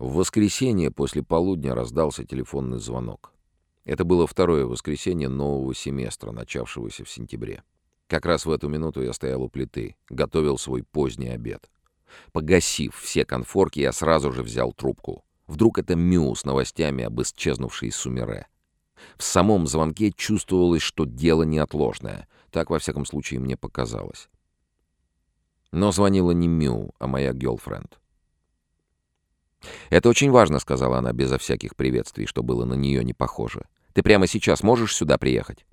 В воскресенье после полудня раздался телефонный звонок. Это было второе воскресенье нового семестра, начавшегося в сентябре. Как раз в эту минуту я стоял у плиты, готовил свой поздний обед. Погасив все конфорки, я сразу же взял трубку. Вдруг это Мю с новостями об исчезнувшей Сумере. В самом звонке чувствовалось, что дело неотложное. Так, во всяком случае, мне показалось. Но звонила не Мю, а моя гелфренд. «Это очень важно», — сказала она безо всяких приветствий, что было на нее не похоже. «Ты прямо сейчас можешь сюда приехать?»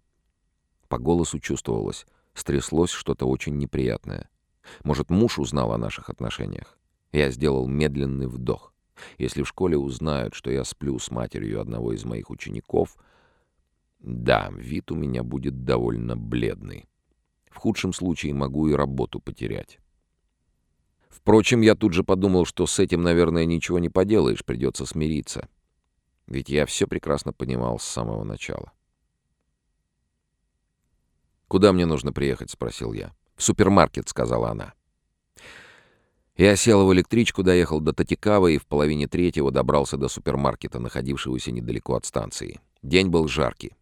По голосу чувствовалось, стряслось что-то очень неприятное. Может, муж узнал о наших отношениях? Я сделал медленный вдох. Если в школе узнают, что я сплю с матерью одного из моих учеников, да, вид у меня будет довольно бледный. В худшем случае могу и работу потерять. Впрочем, я тут же подумал, что с этим, наверное, ничего не поделаешь, придется смириться. Ведь я все прекрасно понимал с самого начала. «Куда мне нужно приехать?» — спросил я. «В супермаркет», — сказала она. Я сел в электричку, доехал до Татикава и в половине третьего добрался до супермаркета, находившегося недалеко от станции. День был жаркий.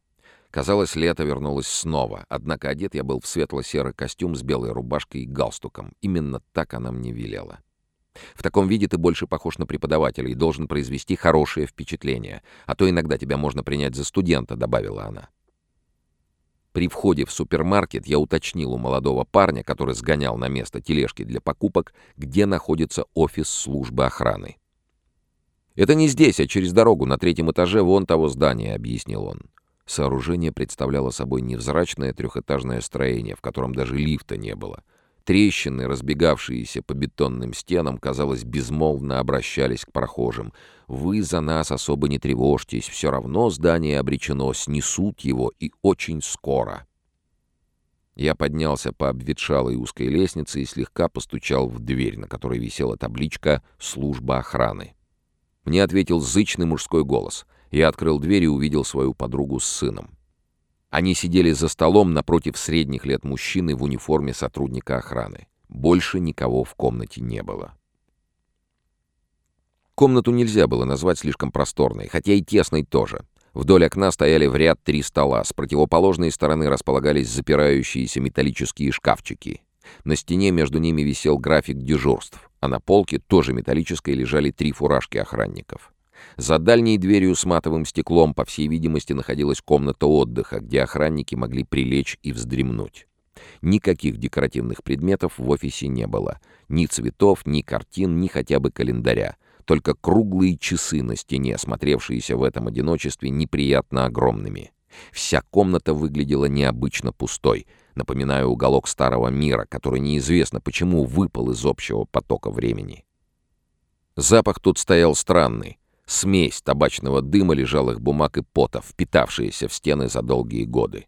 Казалось, лето вернулось снова, однако одет я был в светло-серый костюм с белой рубашкой и галстуком. Именно так она мне велела. В таком виде ты больше похож на преподавателя и должен произвести хорошее впечатление, а то иногда тебя можно принять за студента», — добавила она. При входе в супермаркет я уточнил у молодого парня, который сгонял на место тележки для покупок, где находится офис службы охраны. «Это не здесь, а через дорогу, на третьем этаже вон того здания», — объяснил он. Сооружение представляло собой невзрачное трехэтажное строение, в котором даже лифта не было. Трещины, разбегавшиеся по бетонным стенам, казалось, безмолвно обращались к прохожим. «Вы за нас особо не тревожьтесь, все равно здание обречено, снесут его и очень скоро». Я поднялся по обветшалой узкой лестнице и слегка постучал в дверь, на которой висела табличка «Служба охраны». Мне ответил зычный мужской голос. Я открыл дверь и увидел свою подругу с сыном. Они сидели за столом напротив средних лет мужчины в униформе сотрудника охраны. Больше никого в комнате не было. Комнату нельзя было назвать слишком просторной, хотя и тесной тоже. Вдоль окна стояли в ряд три стола, с противоположной стороны располагались запирающиеся металлические шкафчики. На стене между ними висел график дежурств, а на полке, тоже металлической, лежали три фуражки охранников. За дальней дверью с матовым стеклом, по всей видимости, находилась комната отдыха, где охранники могли прилечь и вздремнуть. Никаких декоративных предметов в офисе не было. Ни цветов, ни картин, ни хотя бы календаря. Только круглые часы на стене, смотревшиеся в этом одиночестве неприятно огромными. Вся комната выглядела необычно пустой, напоминая уголок старого мира, который неизвестно почему выпал из общего потока времени. Запах тут стоял странный, Смесь табачного дыма, лежалых бумаг и пота, впитавшиеся в стены за долгие годы.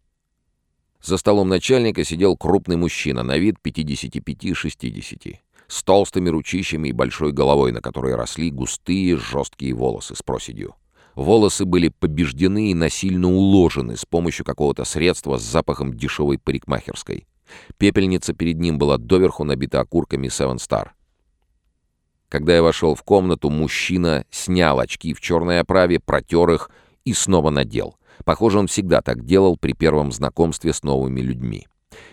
За столом начальника сидел крупный мужчина, на вид 55-60, с толстыми ручищами и большой головой, на которой росли густые жесткие волосы с проседью. Волосы были побеждены и насильно уложены с помощью какого-то средства с запахом дешевой парикмахерской. Пепельница перед ним была доверху набита окурками Seven Star. Когда я вошел в комнату, мужчина снял очки в черной оправе, протер их и снова надел. Похоже, он всегда так делал при первом знакомстве с новыми людьми.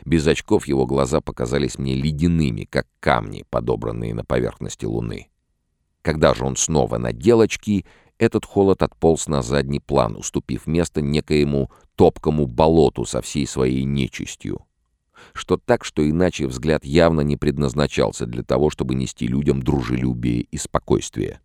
Без очков его глаза показались мне ледяными, как камни, подобранные на поверхности луны. Когда же он снова надел очки, этот холод отполз на задний план, уступив место некоему топкому болоту со всей своей нечистью что так, что иначе взгляд явно не предназначался для того, чтобы нести людям дружелюбие и спокойствие.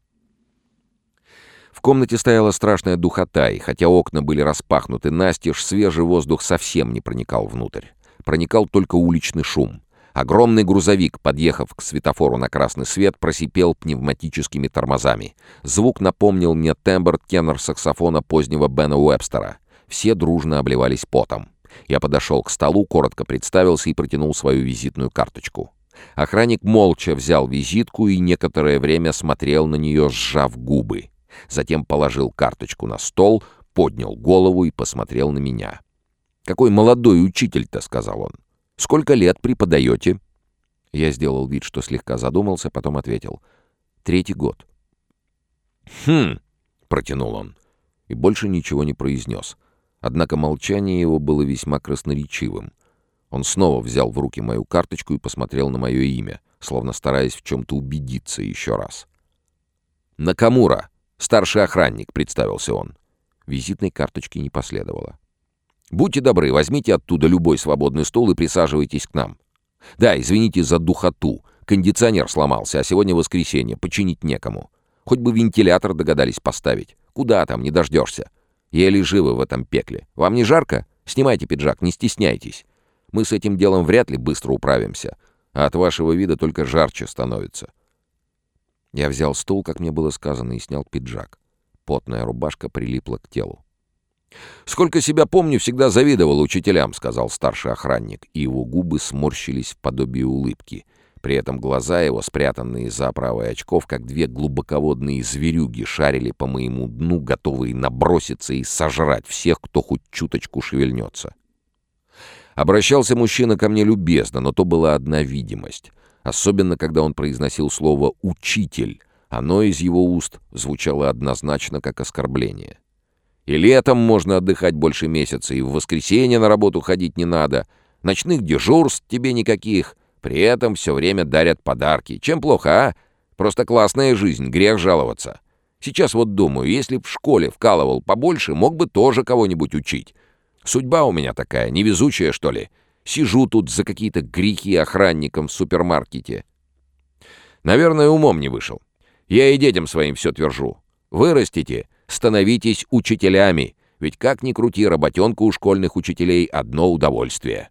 В комнате стояла страшная духота, и хотя окна были распахнуты настежь, свежий воздух совсем не проникал внутрь. Проникал только уличный шум. Огромный грузовик, подъехав к светофору на красный свет, просипел пневматическими тормозами. Звук напомнил мне тембр тенор-саксофона позднего Бена Уэбстера. Все дружно обливались потом. Я подошел к столу, коротко представился и протянул свою визитную карточку. Охранник молча взял визитку и некоторое время смотрел на нее, сжав губы. Затем положил карточку на стол, поднял голову и посмотрел на меня. «Какой молодой учитель-то», — сказал он. «Сколько лет преподаете?» Я сделал вид, что слегка задумался, потом ответил. «Третий год». «Хм!» — протянул он. И больше ничего не произнес. Однако молчание его было весьма красноречивым. Он снова взял в руки мою карточку и посмотрел на мое имя, словно стараясь в чем-то убедиться еще раз. «Накамура, старший охранник», — представился он. Визитной карточки не последовало. «Будьте добры, возьмите оттуда любой свободный стул и присаживайтесь к нам. Да, извините за духоту. Кондиционер сломался, а сегодня воскресенье, починить некому. Хоть бы вентилятор догадались поставить. Куда там, не дождешься. Еле живы в этом пекле. Вам не жарко? Снимайте пиджак, не стесняйтесь. Мы с этим делом вряд ли быстро управимся, а от вашего вида только жарче становится. Я взял стул, как мне было сказано, и снял пиджак. Потная рубашка прилипла к телу. «Сколько себя помню, всегда завидовал учителям», — сказал старший охранник, и его губы сморщились в подобие улыбки — при этом глаза его, спрятанные за оправой очков, как две глубоководные зверюги, шарили по моему дну, готовые наброситься и сожрать всех, кто хоть чуточку шевельнется. Обращался мужчина ко мне любезно, но то была одна видимость. Особенно, когда он произносил слово «учитель». Оно из его уст звучало однозначно как оскорбление. И летом можно отдыхать больше месяца, и в воскресенье на работу ходить не надо. Ночных дежурств тебе никаких. При этом все время дарят подарки. Чем плохо, а? Просто классная жизнь, грех жаловаться. Сейчас вот думаю, если б в школе вкалывал побольше, мог бы тоже кого-нибудь учить. Судьба у меня такая, невезучая, что ли. Сижу тут за какие-то грехи охранником в супермаркете. Наверное, умом не вышел. Я и детям своим все твержу. Вырастите, становитесь учителями. Ведь как ни крути, работенка у школьных учителей — одно удовольствие.